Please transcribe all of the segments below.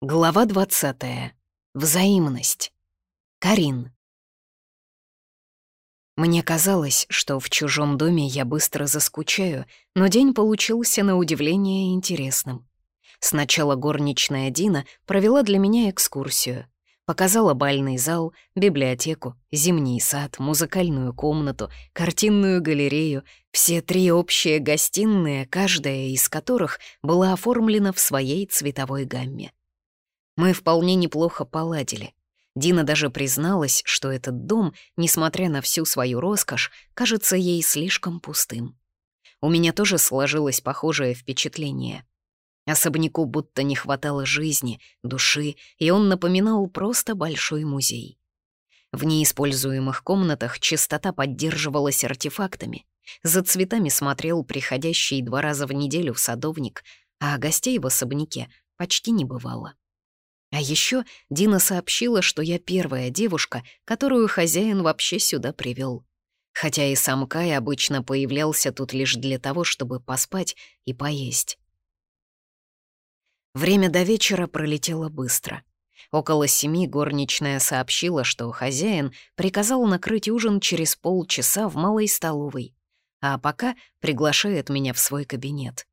Глава 20. Взаимность. Карин. Мне казалось, что в чужом доме я быстро заскучаю, но день получился на удивление интересным. Сначала горничная Дина провела для меня экскурсию. Показала бальный зал, библиотеку, зимний сад, музыкальную комнату, картинную галерею, все три общие гостиные, каждая из которых была оформлена в своей цветовой гамме. Мы вполне неплохо поладили. Дина даже призналась, что этот дом, несмотря на всю свою роскошь, кажется ей слишком пустым. У меня тоже сложилось похожее впечатление. Особняку будто не хватало жизни, души, и он напоминал просто большой музей. В неиспользуемых комнатах чистота поддерживалась артефактами. За цветами смотрел приходящий два раза в неделю садовник, а гостей в особняке почти не бывало. А еще Дина сообщила, что я первая девушка, которую хозяин вообще сюда привел. Хотя и сам Кай обычно появлялся тут лишь для того, чтобы поспать и поесть. Время до вечера пролетело быстро. Около семи горничная сообщила, что хозяин приказал накрыть ужин через полчаса в малой столовой, а пока приглашает меня в свой кабинет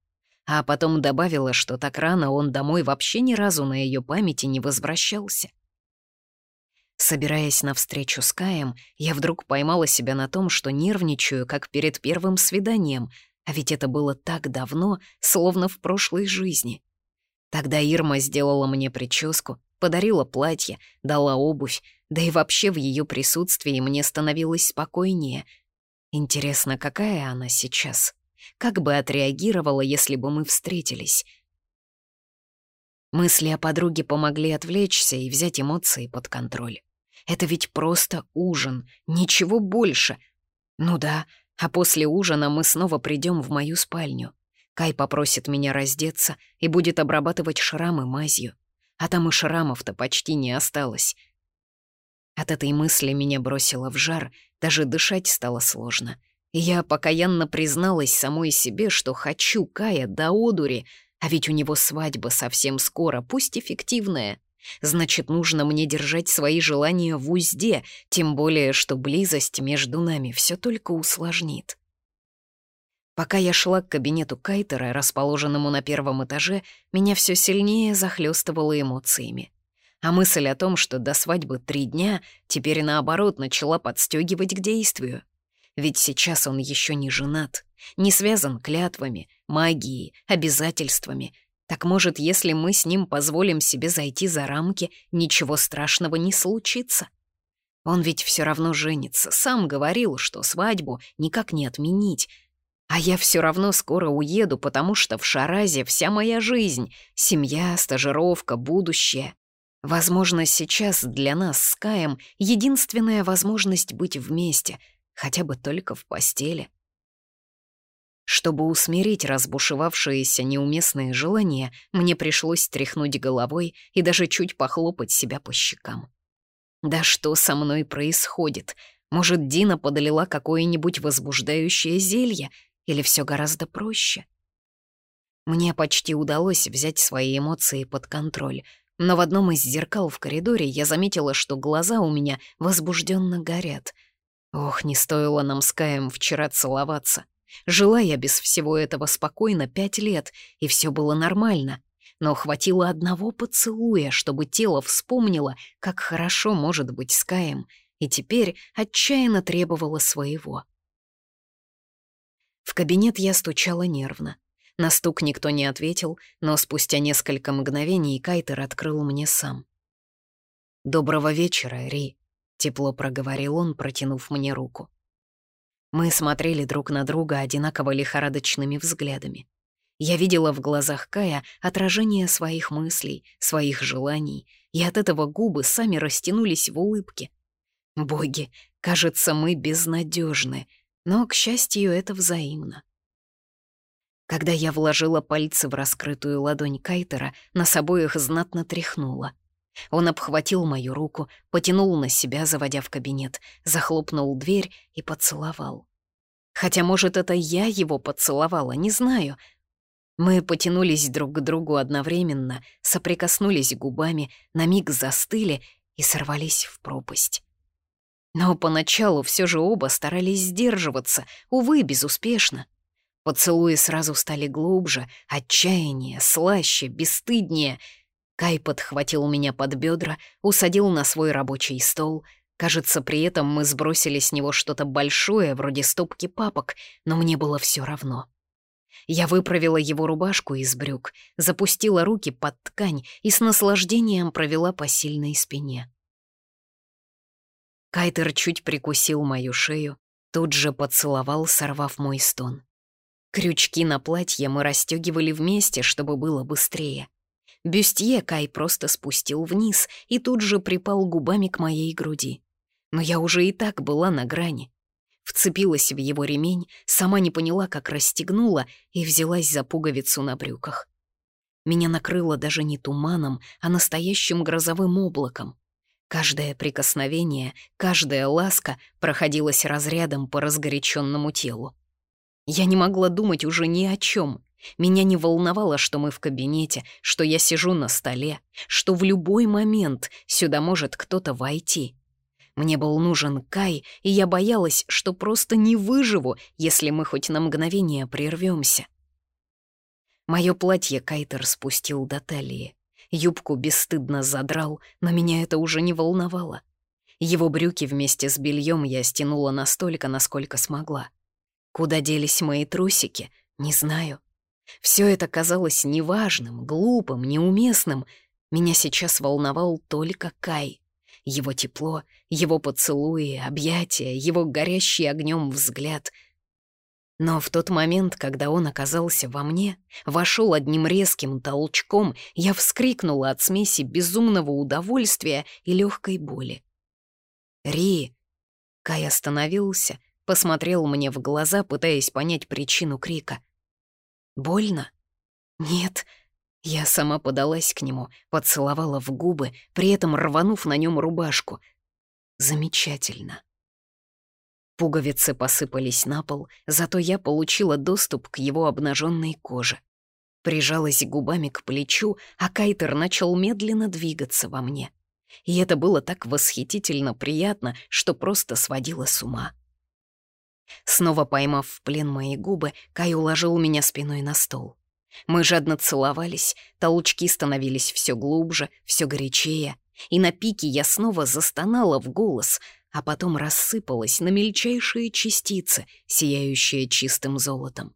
а потом добавила, что так рано он домой вообще ни разу на ее памяти не возвращался. Собираясь на встречу с Каем, я вдруг поймала себя на том, что нервничаю, как перед первым свиданием, а ведь это было так давно, словно в прошлой жизни. Тогда Ирма сделала мне прическу, подарила платье, дала обувь, да и вообще в ее присутствии мне становилось спокойнее. Интересно, какая она сейчас? Как бы отреагировала, если бы мы встретились? Мысли о подруге помогли отвлечься и взять эмоции под контроль. Это ведь просто ужин, ничего больше. Ну да, а после ужина мы снова придем в мою спальню. Кай попросит меня раздеться и будет обрабатывать шрамы мазью. А там и шрамов-то почти не осталось. От этой мысли меня бросило в жар, даже дышать стало сложно — я покаянно призналась самой себе, что хочу Кая до одури, а ведь у него свадьба совсем скоро, пусть эффективная. Значит, нужно мне держать свои желания в узде, тем более, что близость между нами все только усложнит. Пока я шла к кабинету Кайтера, расположенному на первом этаже, меня все сильнее захлестывало эмоциями. А мысль о том, что до свадьбы три дня, теперь наоборот начала подстегивать к действию. Ведь сейчас он еще не женат, не связан клятвами, магией, обязательствами. Так может, если мы с ним позволим себе зайти за рамки, ничего страшного не случится? Он ведь все равно женится, сам говорил, что свадьбу никак не отменить. А я все равно скоро уеду, потому что в Шаразе вся моя жизнь, семья, стажировка, будущее. Возможно, сейчас для нас с Каем единственная возможность быть вместе — хотя бы только в постели. Чтобы усмирить разбушевавшиеся неуместные желания, мне пришлось тряхнуть головой и даже чуть похлопать себя по щекам. Да что со мной происходит? Может, Дина подолила какое-нибудь возбуждающее зелье, или все гораздо проще? Мне почти удалось взять свои эмоции под контроль, но в одном из зеркал в коридоре я заметила, что глаза у меня возбужденно горят — Ох, не стоило нам с Каем вчера целоваться. Жила я без всего этого спокойно пять лет, и все было нормально. Но хватило одного поцелуя, чтобы тело вспомнило, как хорошо может быть с Каем, и теперь отчаянно требовало своего. В кабинет я стучала нервно. На стук никто не ответил, но спустя несколько мгновений Кайтер открыл мне сам. «Доброго вечера, Ри», — тепло проговорил он, протянув мне руку. Мы смотрели друг на друга одинаково лихорадочными взглядами. Я видела в глазах Кая отражение своих мыслей, своих желаний, и от этого губы сами растянулись в улыбке. Боги, кажется, мы безнадежны, но, к счастью, это взаимно. Когда я вложила пальцы в раскрытую ладонь Кайтера, нас обоих знатно тряхнуло — он обхватил мою руку, потянул на себя, заводя в кабинет, захлопнул дверь и поцеловал. Хотя, может, это я его поцеловала, не знаю. Мы потянулись друг к другу одновременно, соприкоснулись губами, на миг застыли и сорвались в пропасть. Но поначалу все же оба старались сдерживаться, увы, безуспешно. Поцелуи сразу стали глубже, отчаяннее, слаще, бесстыднее. Кай подхватил меня под бедра, усадил на свой рабочий стол. Кажется, при этом мы сбросили с него что-то большое, вроде стопки папок, но мне было все равно. Я выправила его рубашку из брюк, запустила руки под ткань и с наслаждением провела по сильной спине. Кайтер чуть прикусил мою шею, тут же поцеловал, сорвав мой стон. Крючки на платье мы расстегивали вместе, чтобы было быстрее. Бюстье Кай просто спустил вниз и тут же припал губами к моей груди. Но я уже и так была на грани вцепилась в его ремень, сама не поняла, как расстегнула, и взялась за пуговицу на брюках. Меня накрыло даже не туманом, а настоящим грозовым облаком. Каждое прикосновение, каждая ласка проходилась разрядом по разгоряченному телу. Я не могла думать уже ни о чем. Меня не волновало, что мы в кабинете, что я сижу на столе, что в любой момент сюда может кто-то войти. Мне был нужен Кай, и я боялась, что просто не выживу, если мы хоть на мгновение прервемся. Моё платье Кайтер спустил до талии. Юбку бесстыдно задрал, но меня это уже не волновало. Его брюки вместе с бельем я стянула настолько, насколько смогла. Куда делись мои трусики, не знаю. Все это казалось неважным, глупым, неуместным. Меня сейчас волновал только Кай. Его тепло, его поцелуи, объятия, его горящий огнем взгляд. Но в тот момент, когда он оказался во мне, вошел одним резким толчком, я вскрикнула от смеси безумного удовольствия и легкой боли. «Ри!» Кай остановился, посмотрел мне в глаза, пытаясь понять причину крика. «Больно?» «Нет», я сама подалась к нему, поцеловала в губы, при этом рванув на нем рубашку. Замечательно. Пуговицы посыпались на пол, зато я получила доступ к его обнаженной коже. Прижалась губами к плечу, а Кайтер начал медленно двигаться во мне. И это было так восхитительно приятно, что просто сводило с ума. Снова поймав в плен мои губы, Кай уложил меня спиной на стол. Мы жадно целовались, толчки становились все глубже, все горячее, и на пике я снова застонала в голос, а потом рассыпалась на мельчайшие частицы, сияющие чистым золотом.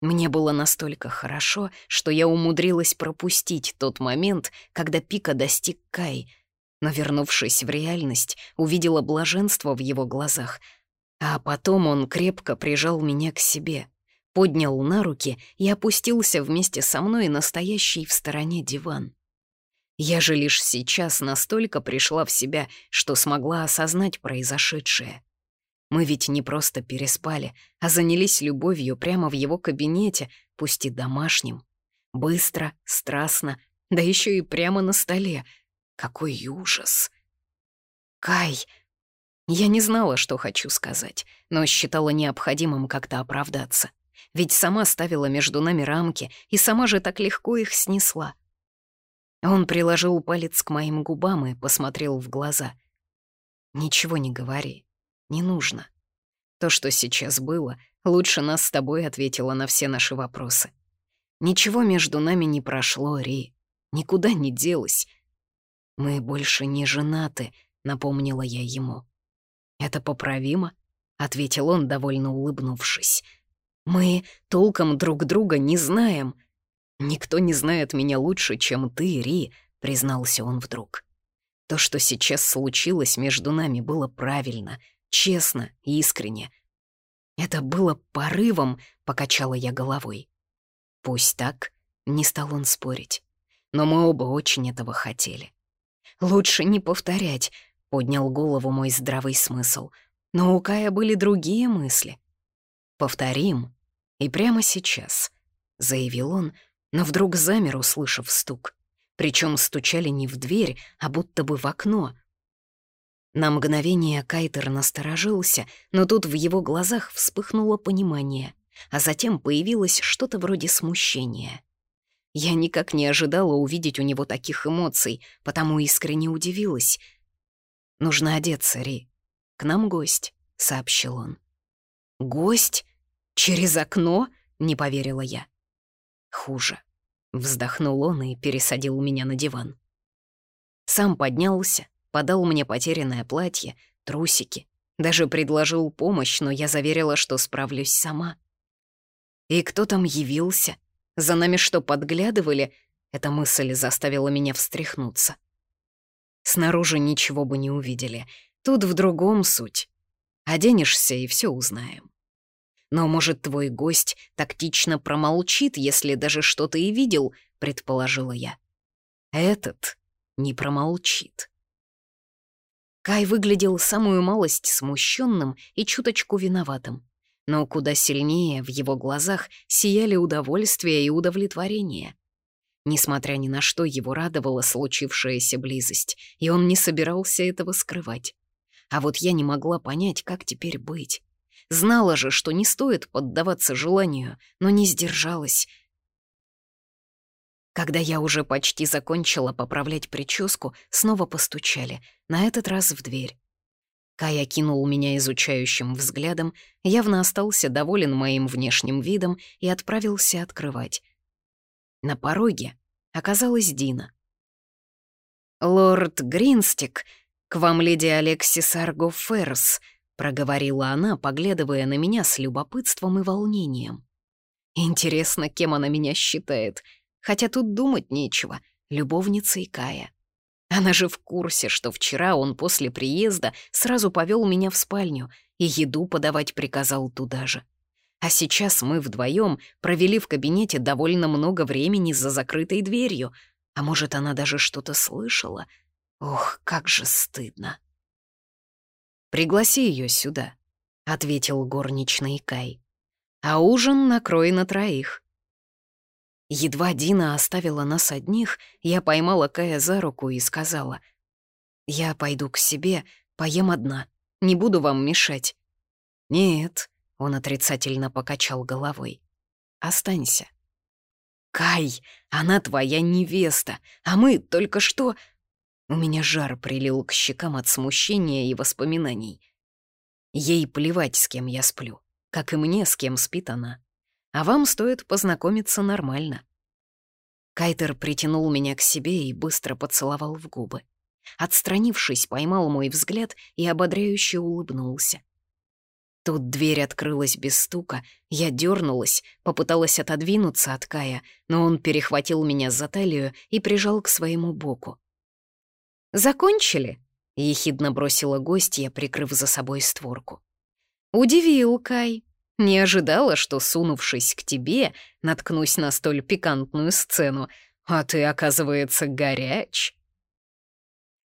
Мне было настолько хорошо, что я умудрилась пропустить тот момент, когда пика достиг Кай, но, вернувшись в реальность, увидела блаженство в его глазах, а потом он крепко прижал меня к себе — поднял на руки и опустился вместе со мной настоящий в стороне диван. Я же лишь сейчас настолько пришла в себя, что смогла осознать произошедшее. Мы ведь не просто переспали, а занялись любовью прямо в его кабинете, пусть и домашним. Быстро, страстно, да еще и прямо на столе. Какой ужас! Кай! Я не знала, что хочу сказать, но считала необходимым как-то оправдаться ведь сама ставила между нами рамки и сама же так легко их снесла. Он приложил палец к моим губам и посмотрел в глаза. «Ничего не говори, не нужно. То, что сейчас было, лучше нас с тобой ответило на все наши вопросы. Ничего между нами не прошло, Ри, никуда не делось. Мы больше не женаты», — напомнила я ему. «Это поправимо?» — ответил он, довольно улыбнувшись. Мы толком друг друга не знаем. Никто не знает меня лучше, чем ты, Ри, признался он вдруг. То, что сейчас случилось между нами, было правильно, честно и искренне. Это было порывом, покачала я головой. Пусть так, не стал он спорить. Но мы оба очень этого хотели. Лучше не повторять, поднял голову мой здравый смысл. Но у Кая были другие мысли. «Повторим. И прямо сейчас», — заявил он, но вдруг замер, услышав стук. Причем стучали не в дверь, а будто бы в окно. На мгновение Кайтер насторожился, но тут в его глазах вспыхнуло понимание. а затем появилось что-то вроде смущения. Я никак не ожидала увидеть у него таких эмоций, потому искренне удивилась. «Нужно одеться, Ри. К нам гость», — сообщил он. «Гость? Через окно?» — не поверила я. «Хуже». Вздохнул он и пересадил меня на диван. Сам поднялся, подал мне потерянное платье, трусики, даже предложил помощь, но я заверила, что справлюсь сама. И кто там явился? За нами что, подглядывали? Эта мысль заставила меня встряхнуться. Снаружи ничего бы не увидели. Тут в другом суть. Оденешься, и все узнаем. Но, может, твой гость тактично промолчит, если даже что-то и видел, предположила я. Этот не промолчит. Кай выглядел самую малость смущенным и чуточку виноватым, но куда сильнее в его глазах сияли удовольствие и удовлетворение. Несмотря ни на что, его радовала случившаяся близость, и он не собирался этого скрывать. А вот я не могла понять, как теперь быть. Знала же, что не стоит поддаваться желанию, но не сдержалась — когда я уже почти закончила поправлять прическу, снова постучали, на этот раз в дверь. Кая кинул меня изучающим взглядом, явно остался доволен моим внешним видом и отправился открывать. На пороге оказалась Дина. «Лорд Гринстик, к вам леди Алексис Арго Ферс», — проговорила она, поглядывая на меня с любопытством и волнением. «Интересно, кем она меня считает?» Хотя тут думать нечего, любовница и Кая. Она же в курсе, что вчера он после приезда сразу повел меня в спальню и еду подавать приказал туда же. А сейчас мы вдвоем провели в кабинете довольно много времени за закрытой дверью. А может, она даже что-то слышала? Ох, как же стыдно. «Пригласи ее сюда», — ответил горничный Кай. «А ужин накрой на троих. Едва Дина оставила нас одних, я поймала Кая за руку и сказала, «Я пойду к себе, поем одна, не буду вам мешать». «Нет», — он отрицательно покачал головой, «останься». «Кай, она твоя невеста, а мы только что...» У меня жар прилил к щекам от смущения и воспоминаний. Ей плевать, с кем я сплю, как и мне, с кем спит она а вам стоит познакомиться нормально». Кайтер притянул меня к себе и быстро поцеловал в губы. Отстранившись, поймал мой взгляд и ободряюще улыбнулся. Тут дверь открылась без стука, я дернулась, попыталась отодвинуться от Кая, но он перехватил меня за талию и прижал к своему боку. «Закончили?» — ехидно бросила гостья, прикрыв за собой створку. «Удивил, Кай. Не ожидала, что, сунувшись к тебе, наткнусь на столь пикантную сцену, а ты, оказывается, горяч.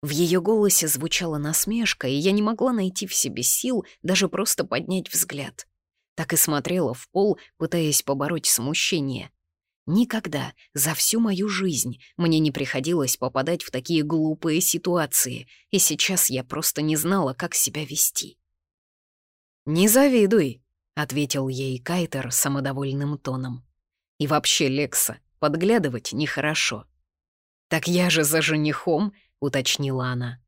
В ее голосе звучала насмешка, и я не могла найти в себе сил даже просто поднять взгляд. Так и смотрела в пол, пытаясь побороть смущение. Никогда за всю мою жизнь мне не приходилось попадать в такие глупые ситуации, и сейчас я просто не знала, как себя вести. «Не завидуй», — ответил ей Кайтер самодовольным тоном. «И вообще, Лекса, подглядывать нехорошо». «Так я же за женихом», — уточнила она.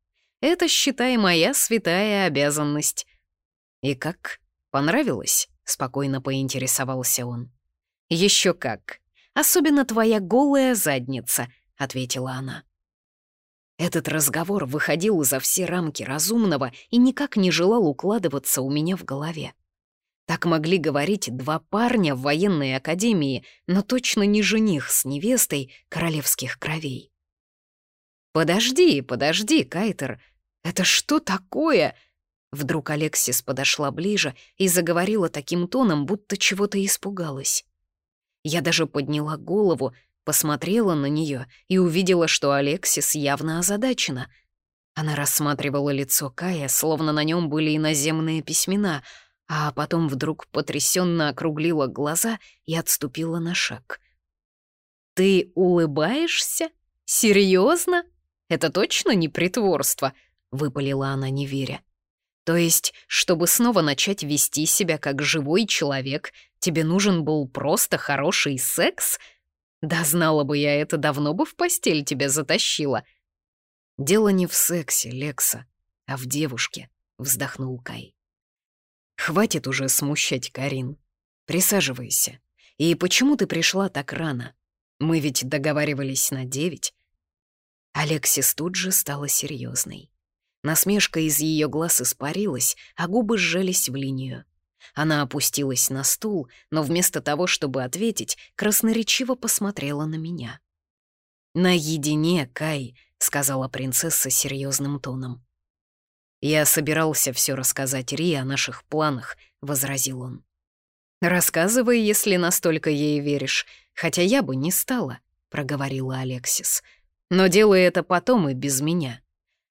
«Это, считай, моя святая обязанность». «И как? Понравилось?» — спокойно поинтересовался он. Еще как. Особенно твоя голая задница», — ответила она. Этот разговор выходил за все рамки разумного и никак не желал укладываться у меня в голове. Так могли говорить два парня в военной академии, но точно не жених с невестой королевских кровей. «Подожди, подожди, Кайтер, это что такое?» Вдруг Алексис подошла ближе и заговорила таким тоном, будто чего-то испугалась. Я даже подняла голову, посмотрела на нее и увидела, что Алексис явно озадачена. Она рассматривала лицо Кая, словно на нем были иноземные письмена — а потом вдруг потрясенно округлила глаза и отступила на шаг. «Ты улыбаешься? Серьезно? Это точно не притворство?» — выпалила она, не веря. То есть, чтобы снова начать вести себя как живой человек, тебе нужен был просто хороший секс? Да знала бы я это, давно бы в постель тебя затащила. Дело не в сексе, Лекса, а в девушке, вздохнул Кай. Хватит уже смущать Карин. Присаживайся. И почему ты пришла так рано? Мы ведь договаривались на девять. Алексис тут же стала серьезной. Насмешка из ее глаз испарилась, а губы сжались в линию. Она опустилась на стул, но вместо того, чтобы ответить, красноречиво посмотрела на меня. «Наедине, Кай», — сказала принцесса серьезным тоном. «Я собирался все рассказать Ри о наших планах», — возразил он. «Рассказывай, если настолько ей веришь, хотя я бы не стала», — проговорила Алексис. «Но делай это потом и без меня»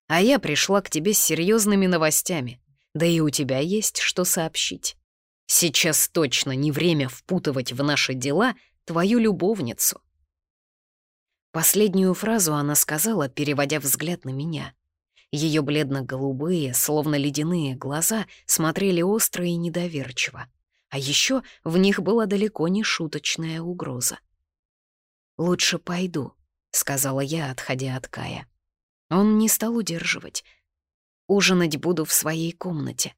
а я пришла к тебе с серьезными новостями. Да и у тебя есть что сообщить. Сейчас точно не время впутывать в наши дела твою любовницу». Последнюю фразу она сказала, переводя взгляд на меня. Ее бледно-голубые, словно ледяные глаза смотрели остро и недоверчиво. А еще в них была далеко не шуточная угроза. «Лучше пойду», — сказала я, отходя от Кая. Он не стал удерживать. Ужинать буду в своей комнате.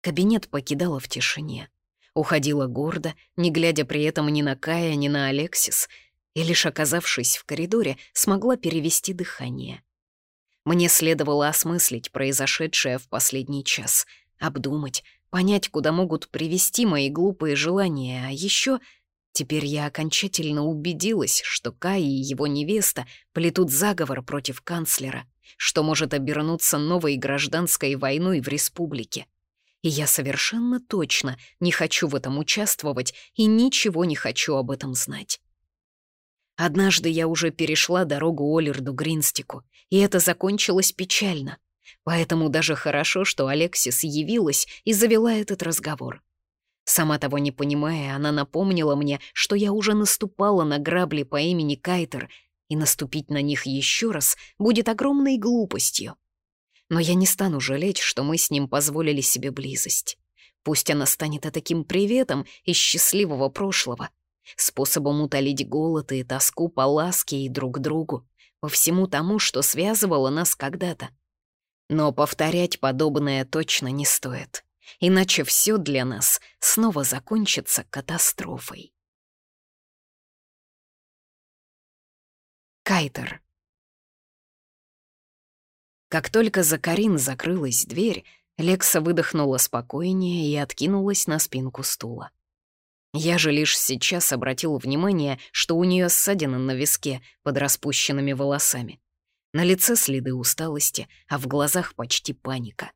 Кабинет покидала в тишине. Уходила гордо, не глядя при этом ни на Кая, ни на Алексис, и лишь оказавшись в коридоре, смогла перевести дыхание. Мне следовало осмыслить произошедшее в последний час, обдумать, понять, куда могут привести мои глупые желания, а еще Теперь я окончательно убедилась, что Кай и его невеста плетут заговор против канцлера, что может обернуться новой гражданской войной в республике. И я совершенно точно не хочу в этом участвовать и ничего не хочу об этом знать. Однажды я уже перешла дорогу Олерду Гринстику, и это закончилось печально. Поэтому даже хорошо, что Алексис явилась и завела этот разговор. Сама того не понимая, она напомнила мне, что я уже наступала на грабли по имени Кайтер, и наступить на них еще раз будет огромной глупостью. Но я не стану жалеть, что мы с ним позволили себе близость. Пусть она станет таким приветом из счастливого прошлого, способом утолить голод и тоску по ласке и друг другу, по всему тому, что связывало нас когда-то. Но повторять подобное точно не стоит иначе все для нас снова закончится катастрофой. Кайтер. Как только за Карин закрылась дверь, Лекса выдохнула спокойнее и откинулась на спинку стула. Я же лишь сейчас обратил внимание, что у нее ссадины на виске под распущенными волосами. На лице следы усталости, а в глазах почти паника.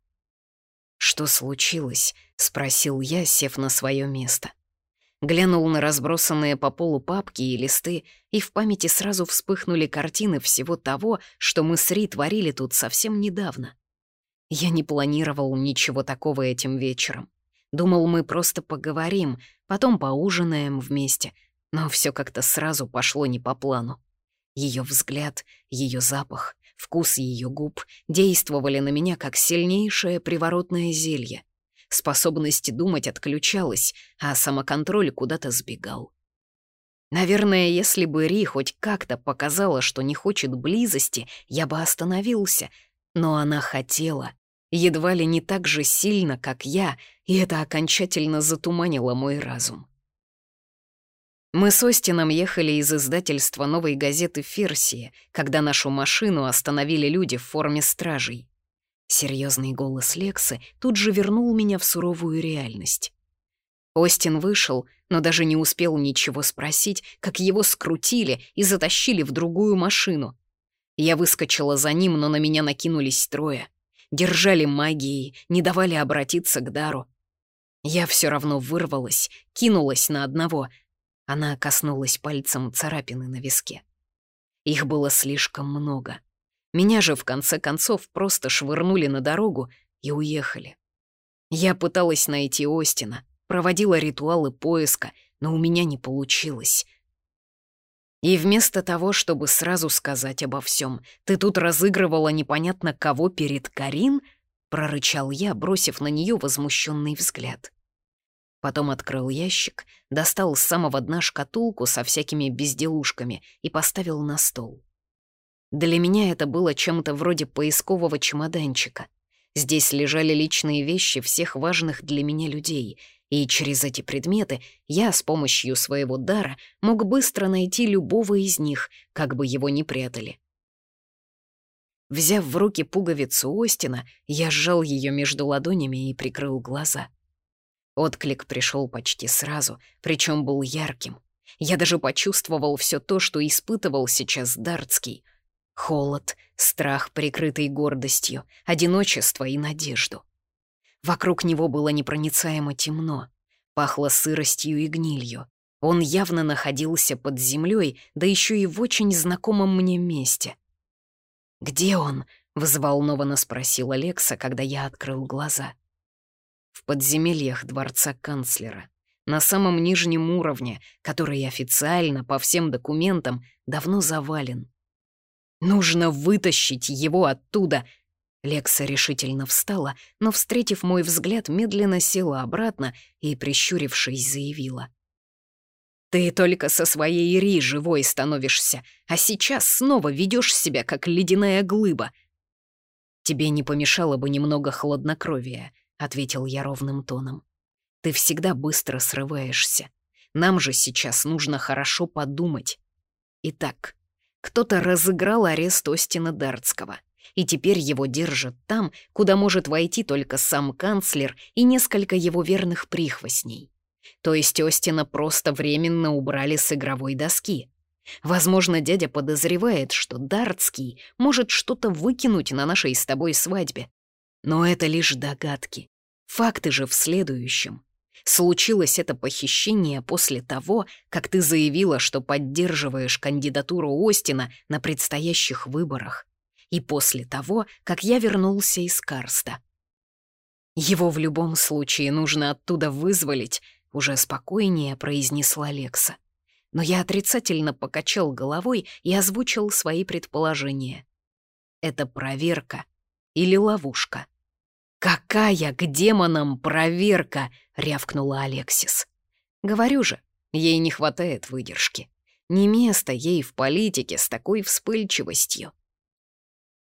«Что случилось?» — спросил я, сев на свое место. Глянул на разбросанные по полу папки и листы, и в памяти сразу вспыхнули картины всего того, что мы с Ри творили тут совсем недавно. Я не планировал ничего такого этим вечером. Думал, мы просто поговорим, потом поужинаем вместе, но все как-то сразу пошло не по плану. Ее взгляд, ее запах, Вкус ее губ действовали на меня как сильнейшее приворотное зелье. Способность думать отключалась, а самоконтроль куда-то сбегал. Наверное, если бы Ри хоть как-то показала, что не хочет близости, я бы остановился. Но она хотела. Едва ли не так же сильно, как я, и это окончательно затуманило мой разум. Мы с Остином ехали из издательства новой газеты «Ферсия», когда нашу машину остановили люди в форме стражей. Серьезный голос Лексы тут же вернул меня в суровую реальность. Остин вышел, но даже не успел ничего спросить, как его скрутили и затащили в другую машину. Я выскочила за ним, но на меня накинулись трое. Держали магией, не давали обратиться к дару. Я все равно вырвалась, кинулась на одного — она коснулась пальцем царапины на виске. Их было слишком много. Меня же, в конце концов, просто швырнули на дорогу и уехали. Я пыталась найти Остина, проводила ритуалы поиска, но у меня не получилось. И вместо того, чтобы сразу сказать обо всем, ты тут разыгрывала непонятно кого перед Карин, прорычал я, бросив на нее возмущенный взгляд. Потом открыл ящик, достал с самого дна шкатулку со всякими безделушками и поставил на стол. Для меня это было чем-то вроде поискового чемоданчика. Здесь лежали личные вещи всех важных для меня людей, и через эти предметы я с помощью своего дара мог быстро найти любого из них, как бы его ни прятали. Взяв в руки пуговицу Остина, я сжал ее между ладонями и прикрыл глаза. Отклик пришел почти сразу, причем был ярким. Я даже почувствовал все то, что испытывал сейчас Дартский. Холод, страх, прикрытый гордостью, одиночество и надежду. Вокруг него было непроницаемо темно, пахло сыростью и гнилью. Он явно находился под землей, да еще и в очень знакомом мне месте. «Где он?» — взволнованно спросил Алекса, когда я открыл глаза. «В подземельях дворца канцлера, на самом нижнем уровне, который официально, по всем документам, давно завален. Нужно вытащить его оттуда!» Лекса решительно встала, но, встретив мой взгляд, медленно села обратно и, прищурившись, заявила. Ты только со своей Ири живой становишься, а сейчас снова ведешь себя, как ледяная глыба. Тебе не помешало бы немного хладнокровия, ответил я ровным тоном. Ты всегда быстро срываешься. Нам же сейчас нужно хорошо подумать. Итак, кто-то разыграл арест Остина Дартского, и теперь его держат там, куда может войти только сам канцлер и несколько его верных прихвостней. То есть Остина просто временно убрали с игровой доски. Возможно, дядя подозревает, что Дартский может что-то выкинуть на нашей с тобой свадьбе. Но это лишь догадки. Факты же в следующем. Случилось это похищение после того, как ты заявила, что поддерживаешь кандидатуру Остина на предстоящих выборах. И после того, как я вернулся из Карста. Его в любом случае нужно оттуда вызволить, уже спокойнее произнесла Лекса. Но я отрицательно покачал головой и озвучил свои предположения. Это проверка или ловушка? «Какая к демонам проверка?» — рявкнула Алексис. «Говорю же, ей не хватает выдержки. Не место ей в политике с такой вспыльчивостью».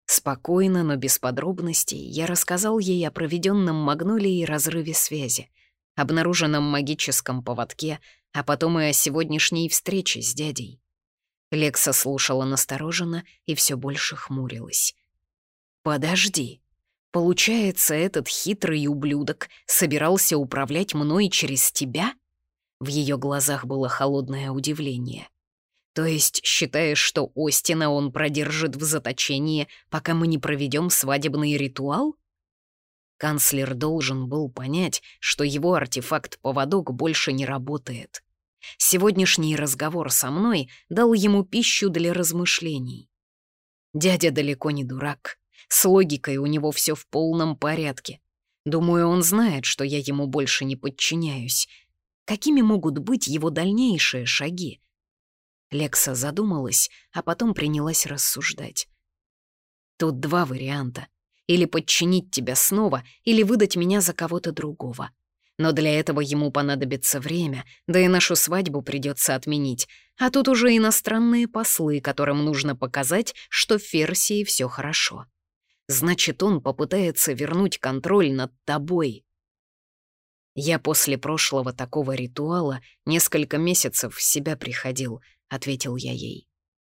Спокойно, но без подробностей, я рассказал ей о проведенном Магнолией разрыве связи, обнаруженном магическом поводке, а потом и о сегодняшней встрече с дядей. Лекса слушала настороженно и все больше хмурилась. «Подожди. Получается, этот хитрый ублюдок собирался управлять мной через тебя?» В ее глазах было холодное удивление. «То есть считаешь, что Остина он продержит в заточении, пока мы не проведем свадебный ритуал?» Канцлер должен был понять, что его артефакт-поводок больше не работает. Сегодняшний разговор со мной дал ему пищу для размышлений. Дядя далеко не дурак. С логикой у него все в полном порядке. Думаю, он знает, что я ему больше не подчиняюсь. Какими могут быть его дальнейшие шаги? Лекса задумалась, а потом принялась рассуждать. Тут два варианта — или подчинить тебя снова, или выдать меня за кого-то другого. Но для этого ему понадобится время, да и нашу свадьбу придется отменить. А тут уже иностранные послы, которым нужно показать, что в Ферсии все хорошо. Значит, он попытается вернуть контроль над тобой. Я после прошлого такого ритуала несколько месяцев в себя приходил, — ответил я ей.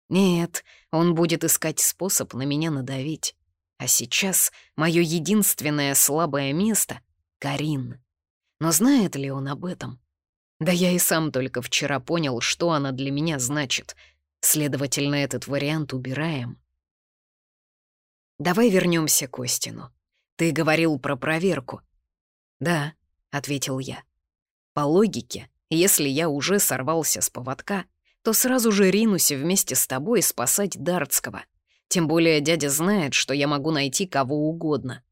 Нет, он будет искать способ на меня надавить. А сейчас мое единственное слабое место — Карин. Но знает ли он об этом? Да я и сам только вчера понял, что она для меня значит. Следовательно, этот вариант убираем. Давай вернемся к Остину. Ты говорил про проверку. Да, — ответил я. По логике, если я уже сорвался с поводка, то сразу же ринусь вместе с тобой спасать Дартского — тем более дядя знает, что я могу найти кого угодно.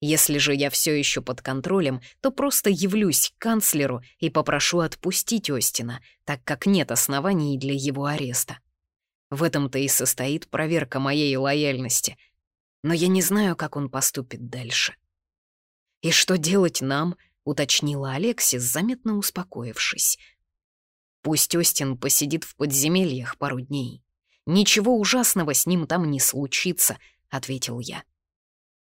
Если же я все еще под контролем, то просто явлюсь к канцлеру и попрошу отпустить Остина, так как нет оснований для его ареста. В этом-то и состоит проверка моей лояльности. Но я не знаю, как он поступит дальше. «И что делать нам?» — уточнила Алексис, заметно успокоившись. «Пусть Остин посидит в подземельях пару дней. Ничего ужасного с ним там не случится», — ответил я.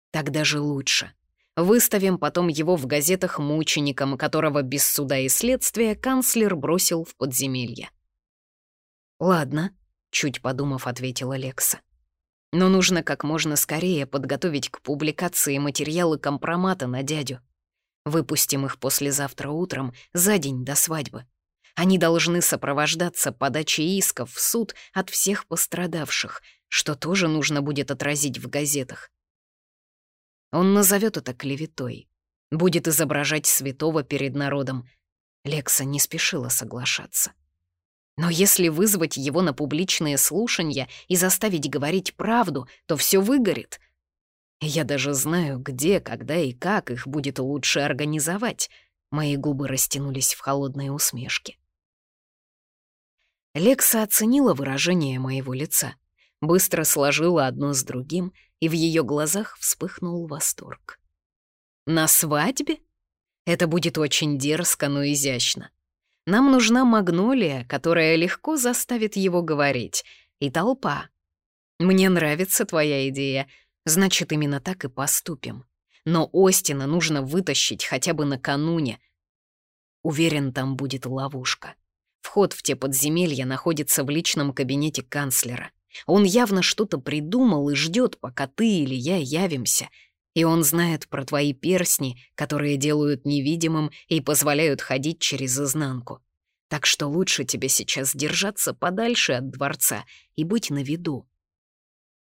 «Так даже лучше. Выставим потом его в газетах мучеником, которого без суда и следствия канцлер бросил в подземелье». «Ладно», — чуть подумав, ответила Лекса. «Но нужно как можно скорее подготовить к публикации материалы компромата на дядю. Выпустим их послезавтра утром, за день до свадьбы. Они должны сопровождаться подачей исков в суд от всех пострадавших, что тоже нужно будет отразить в газетах. Он назовет это клеветой, будет изображать святого перед народом. Лекса не спешила соглашаться. Но если вызвать его на публичные слушания и заставить говорить правду, то все выгорит — я даже знаю, где, когда и как их будет лучше организовать. Мои губы растянулись в холодной усмешке. Лекса оценила выражение моего лица, быстро сложила одно с другим, и в ее глазах вспыхнул восторг. «На свадьбе? Это будет очень дерзко, но изящно. Нам нужна магнолия, которая легко заставит его говорить, и толпа. Мне нравится твоя идея, Значит, именно так и поступим. Но Остина нужно вытащить хотя бы накануне. Уверен, там будет ловушка. Вход в те подземелья находится в личном кабинете канцлера. Он явно что-то придумал и ждет, пока ты или я явимся. И он знает про твои персни, которые делают невидимым и позволяют ходить через изнанку. Так что лучше тебе сейчас держаться подальше от дворца и быть на виду.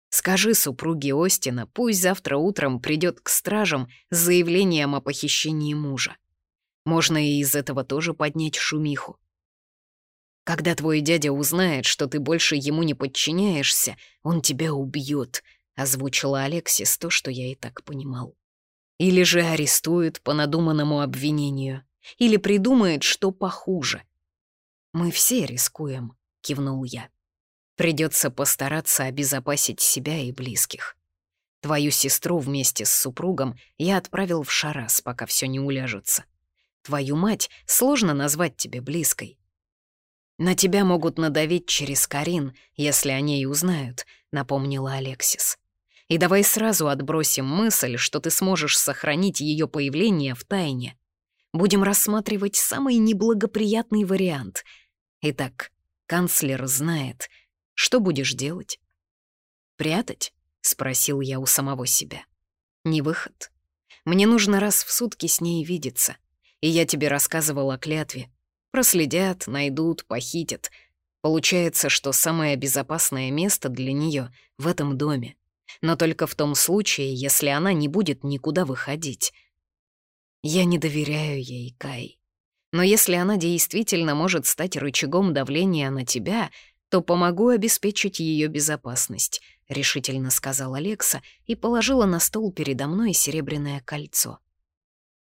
Скажи супруге Остина, пусть завтра утром придет к стражам с заявлением о похищении мужа. Можно и из этого тоже поднять шумиху. Когда твой дядя узнает, что ты больше ему не подчиняешься, он тебя убьет, озвучила Алексис то, что я и так понимал. Или же арестует по надуманному обвинению, или придумает, что похуже. Мы все рискуем, кивнул я. Придется постараться обезопасить себя и близких. Твою сестру вместе с супругом я отправил в Шарас, пока все не уляжется. Твою мать сложно назвать тебе близкой. На тебя могут надавить через Карин, если о ней узнают, напомнила Алексис. И давай сразу отбросим мысль, что ты сможешь сохранить ее появление в тайне. Будем рассматривать самый неблагоприятный вариант. Итак, канцлер знает — что будешь делать?» «Прятать?» — спросил я у самого себя. «Не выход. Мне нужно раз в сутки с ней видеться. И я тебе рассказывал о клятве. Проследят, найдут, похитят. Получается, что самое безопасное место для нее в этом доме. Но только в том случае, если она не будет никуда выходить. Я не доверяю ей, Кай. Но если она действительно может стать рычагом давления на тебя, то помогу обеспечить ее безопасность», — решительно сказал Алекса и положила на стол передо мной серебряное кольцо.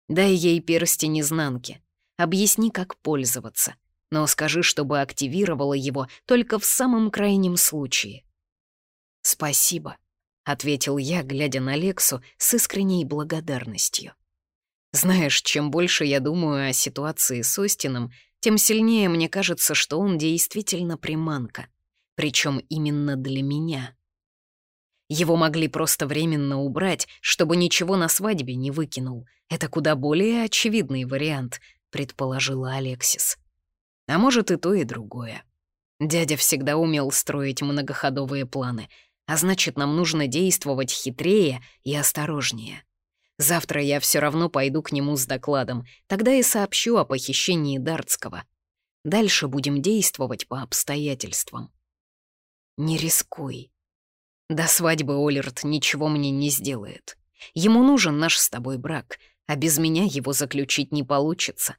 «Дай ей перстень изнанки. Объясни, как пользоваться. Но скажи, чтобы активировала его только в самом крайнем случае». «Спасибо», — ответил я, глядя на Лексу с искренней благодарностью. «Знаешь, чем больше я думаю о ситуации с Остином, тем сильнее мне кажется, что он действительно приманка. Причем именно для меня. Его могли просто временно убрать, чтобы ничего на свадьбе не выкинул. Это куда более очевидный вариант, предположила Алексис. А может и то, и другое. Дядя всегда умел строить многоходовые планы, а значит, нам нужно действовать хитрее и осторожнее. Завтра я все равно пойду к нему с докладом, тогда и сообщу о похищении Дартского. Дальше будем действовать по обстоятельствам. Не рискуй. До свадьбы Олерт ничего мне не сделает. Ему нужен наш с тобой брак, а без меня его заключить не получится.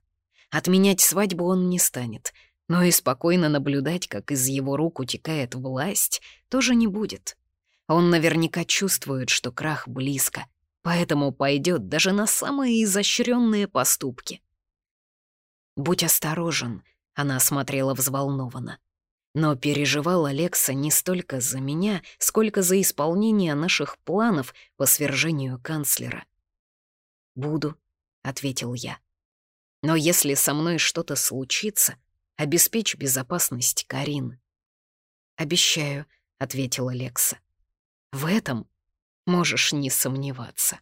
Отменять свадьбу он не станет, но и спокойно наблюдать, как из его рук утекает власть, тоже не будет. Он наверняка чувствует, что крах близко — поэтому пойдет даже на самые изощренные поступки. «Будь осторожен», — она смотрела взволнованно. Но переживал Алекса не столько за меня, сколько за исполнение наших планов по свержению канцлера. «Буду», — ответил я. «Но если со мной что-то случится, обеспечь безопасность Карин». «Обещаю», — ответила Лекса. «В этом можешь не сомневаться».